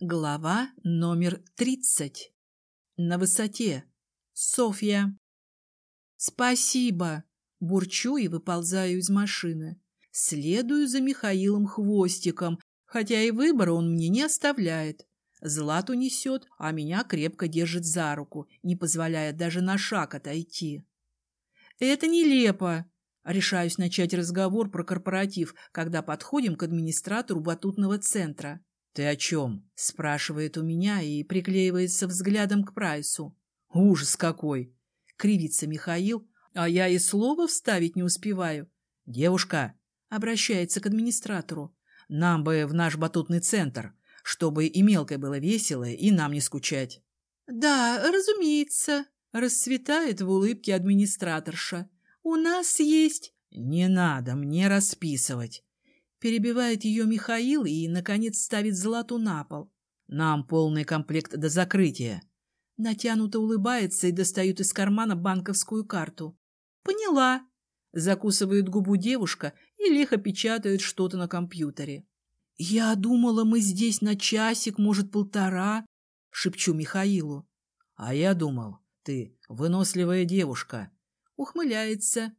Глава номер 30. На высоте. Софья. Спасибо. Бурчу и выползаю из машины. Следую за Михаилом хвостиком, хотя и выбора он мне не оставляет. Злату несет, а меня крепко держит за руку, не позволяя даже на шаг отойти. Это нелепо. Решаюсь начать разговор про корпоратив, когда подходим к администратору батутного центра. «Ты о чем?» — спрашивает у меня и приклеивается взглядом к Прайсу. «Ужас какой!» — кривится Михаил, а я и слова вставить не успеваю. «Девушка!» — обращается к администратору. «Нам бы в наш батутный центр, чтобы и мелкой было весело, и нам не скучать». «Да, разумеется», — расцветает в улыбке администраторша. «У нас есть...» «Не надо мне расписывать!» Перебивает ее Михаил и, наконец, ставит злату на пол. «Нам полный комплект до закрытия». Натянуто улыбается и достает из кармана банковскую карту. «Поняла». Закусывает губу девушка и лихо печатает что-то на компьютере. «Я думала, мы здесь на часик, может, полтора», — шепчу Михаилу. «А я думал, ты выносливая девушка», Ухмыляется.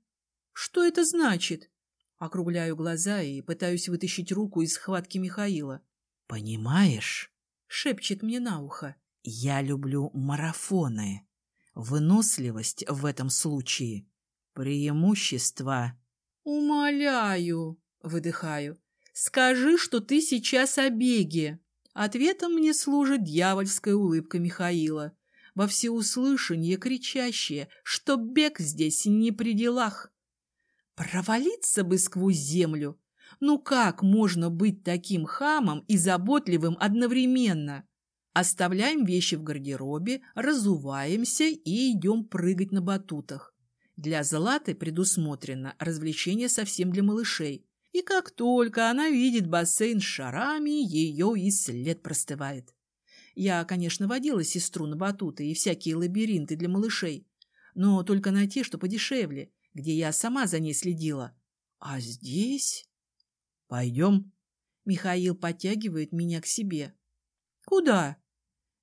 Что это значит? Округляю глаза и пытаюсь вытащить руку из схватки Михаила. «Понимаешь?» — шепчет мне на ухо. «Я люблю марафоны. Выносливость в этом случае — преимущество». «Умоляю!» — выдыхаю. «Скажи, что ты сейчас о беге!» Ответом мне служит дьявольская улыбка Михаила во всеуслышание кричащее, что бег здесь не при делах. Провалиться бы сквозь землю. Ну как можно быть таким хамом и заботливым одновременно? Оставляем вещи в гардеробе, разуваемся и идем прыгать на батутах. Для Златы предусмотрено развлечение совсем для малышей. И как только она видит бассейн с шарами, ее и след простывает. Я, конечно, водила сестру на батуты и всякие лабиринты для малышей, но только на те, что подешевле, где я сама за ней следила. А здесь... Пойдем. Михаил подтягивает меня к себе. Куда?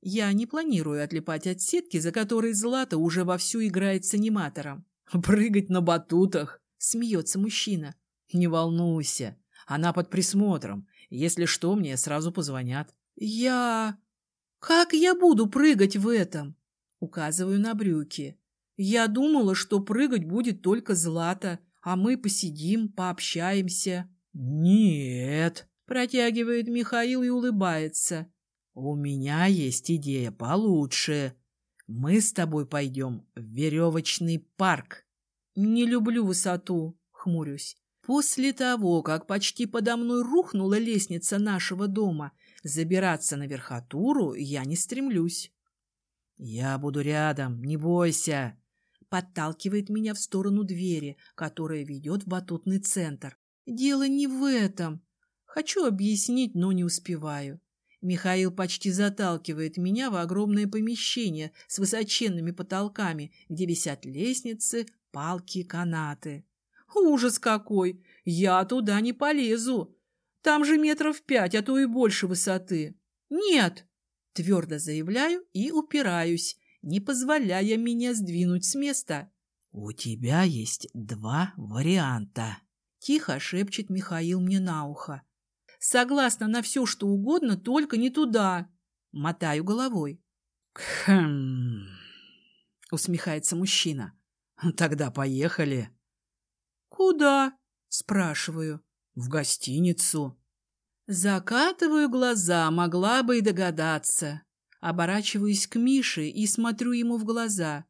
Я не планирую отлипать от сетки, за которой Злата уже вовсю играет с аниматором. Прыгать на батутах, смеется мужчина. Не волнуйся, она под присмотром. Если что, мне сразу позвонят. Я... «Как я буду прыгать в этом?» Указываю на брюки. «Я думала, что прыгать будет только Злата, а мы посидим, пообщаемся». «Нет», — протягивает Михаил и улыбается. «У меня есть идея получше. Мы с тобой пойдем в веревочный парк». «Не люблю высоту», — хмурюсь. После того, как почти подо мной рухнула лестница нашего дома, Забираться на верхотуру я не стремлюсь. «Я буду рядом, не бойся!» Подталкивает меня в сторону двери, которая ведет в батутный центр. «Дело не в этом. Хочу объяснить, но не успеваю. Михаил почти заталкивает меня в огромное помещение с высоченными потолками, где висят лестницы, палки, канаты. Ужас какой! Я туда не полезу! Там же метров пять, а то и больше высоты. Нет, твердо заявляю и упираюсь, не позволяя меня сдвинуть с места. У тебя есть два варианта. Тихо шепчет Михаил мне на ухо. Согласна на все, что угодно, только не туда. Мотаю головой. Хм... Усмехается мужчина. Тогда поехали. Куда? Спрашиваю. В гостиницу. Закатываю глаза, могла бы и догадаться. Оборачиваюсь к Мише и смотрю ему в глаза.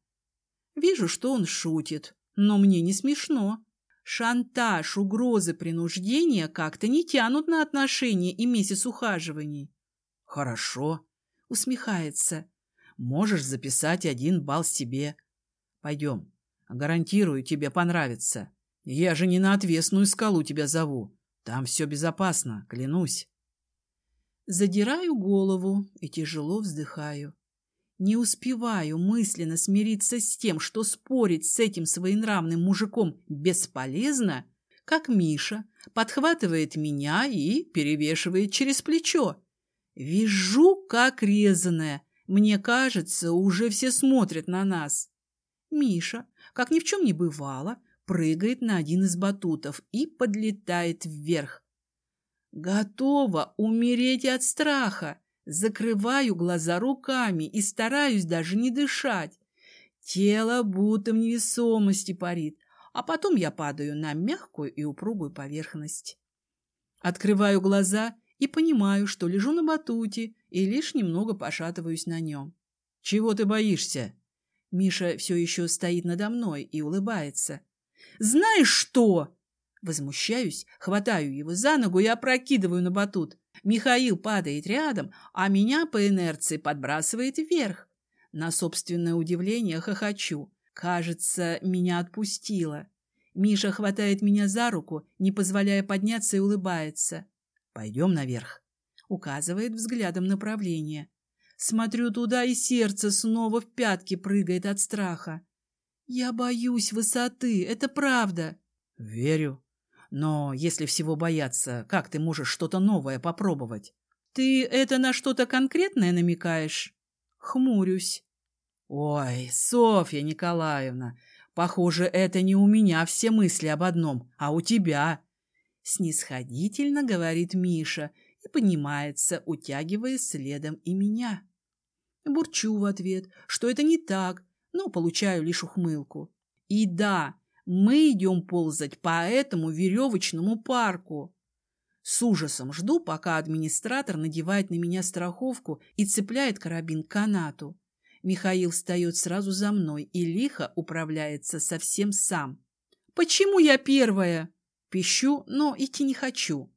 Вижу, что он шутит, но мне не смешно. Шантаж, угрозы, принуждения как-то не тянут на отношения и месяц ухаживаний. Хорошо, усмехается. Можешь записать один балл себе. Пойдем. Гарантирую, тебе понравится. Я же не на отвесную скалу тебя зову. Там все безопасно, клянусь. Задираю голову и тяжело вздыхаю. Не успеваю мысленно смириться с тем, что спорить с этим своенравным мужиком бесполезно, как Миша подхватывает меня и перевешивает через плечо. Вижу, как резаная. Мне кажется, уже все смотрят на нас. Миша, как ни в чем не бывало, прыгает на один из батутов и подлетает вверх. Готова умереть от страха. Закрываю глаза руками и стараюсь даже не дышать. Тело будто в невесомости парит, а потом я падаю на мягкую и упругую поверхность. Открываю глаза и понимаю, что лежу на батуте и лишь немного пошатываюсь на нем. «Чего ты боишься?» Миша все еще стоит надо мной и улыбается. «Знаешь что?» Возмущаюсь, хватаю его за ногу и опрокидываю на батут. Михаил падает рядом, а меня по инерции подбрасывает вверх. На собственное удивление хохочу. Кажется, меня отпустило. Миша хватает меня за руку, не позволяя подняться, и улыбается. «Пойдем наверх», — указывает взглядом направление. Смотрю туда, и сердце снова в пятки прыгает от страха. «Я боюсь высоты, это правда». «Верю. Но если всего бояться, как ты можешь что-то новое попробовать?» «Ты это на что-то конкретное намекаешь?» Хмурюсь. «Ой, Софья Николаевна, похоже, это не у меня все мысли об одном, а у тебя». Снисходительно говорит Миша и поднимается, утягивая следом и меня. Бурчу в ответ, что это не так, но получаю лишь ухмылку. И да, мы идем ползать по этому веревочному парку. С ужасом жду, пока администратор надевает на меня страховку и цепляет карабин к канату. Михаил встает сразу за мной и лихо управляется совсем сам. «Почему я первая?» Пищу, но идти не хочу.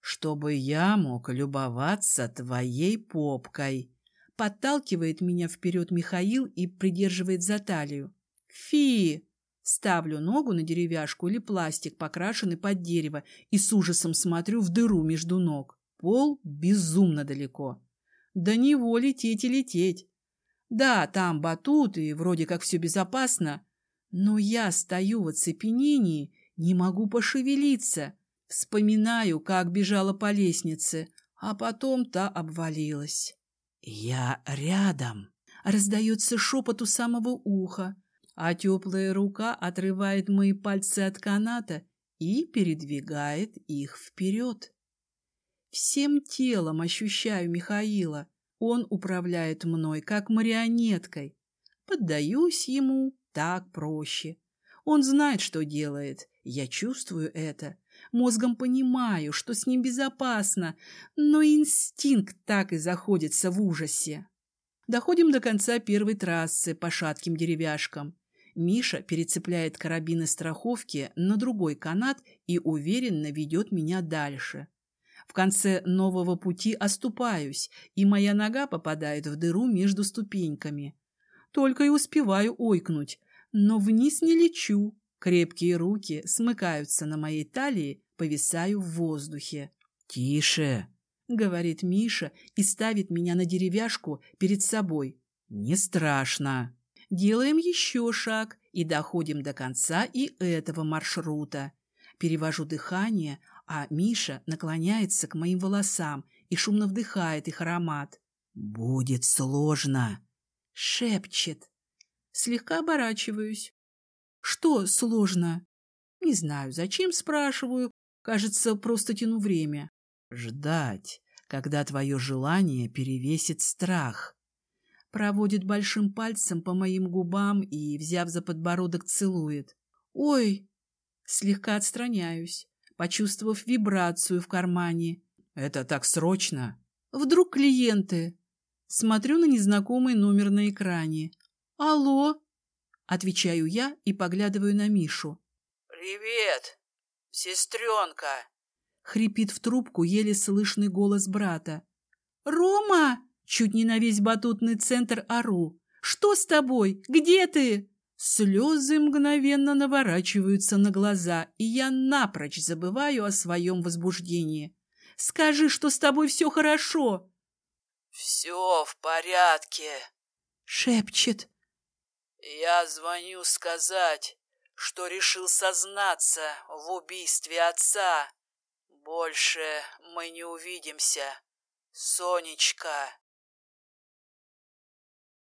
«Чтобы я мог любоваться твоей попкой», подталкивает меня вперед Михаил и придерживает за талию. «Фи!» Ставлю ногу на деревяшку или пластик, покрашенный под дерево, и с ужасом смотрю в дыру между ног. Пол безумно далеко. До него лететь и лететь. Да, там батут, и вроде как все безопасно. Но я стою в оцепенении, не могу пошевелиться. Вспоминаю, как бежала по лестнице, а потом та обвалилась. «Я рядом!» — раздается шепот у самого уха, а теплая рука отрывает мои пальцы от каната и передвигает их вперед. Всем телом ощущаю Михаила, он управляет мной, как марионеткой. Поддаюсь ему так проще. Он знает, что делает. Я чувствую это. Мозгом понимаю, что с ним безопасно, но инстинкт так и заходится в ужасе. Доходим до конца первой трассы по шатким деревяшкам. Миша перецепляет карабины страховки на другой канат и уверенно ведет меня дальше. В конце нового пути оступаюсь, и моя нога попадает в дыру между ступеньками. Только и успеваю ойкнуть, но вниз не лечу. Крепкие руки смыкаются на моей талии, повисаю в воздухе. «Тише!» — говорит Миша и ставит меня на деревяшку перед собой. «Не страшно!» Делаем еще шаг и доходим до конца и этого маршрута. Перевожу дыхание, а Миша наклоняется к моим волосам и шумно вдыхает их аромат. «Будет сложно!» — шепчет. Слегка оборачиваюсь. «Что сложно?» «Не знаю, зачем, спрашиваю. Кажется, просто тяну время». «Ждать, когда твое желание перевесит страх». Проводит большим пальцем по моим губам и, взяв за подбородок, целует. «Ой!» Слегка отстраняюсь почувствовав вибрацию в кармане. «Это так срочно!» «Вдруг клиенты?» Смотрю на незнакомый номер на экране. «Алло?» Отвечаю я и поглядываю на Мишу. «Привет, сестренка!» Хрипит в трубку еле слышный голос брата. «Рома!» Чуть не на весь батутный центр ору. «Что с тобой? Где ты?» Слезы мгновенно наворачиваются на глаза, и я напрочь забываю о своем возбуждении. «Скажи, что с тобой все хорошо!» «Все в порядке!» — шепчет. «Я звоню сказать, что решил сознаться в убийстве отца. Больше мы не увидимся. Сонечка.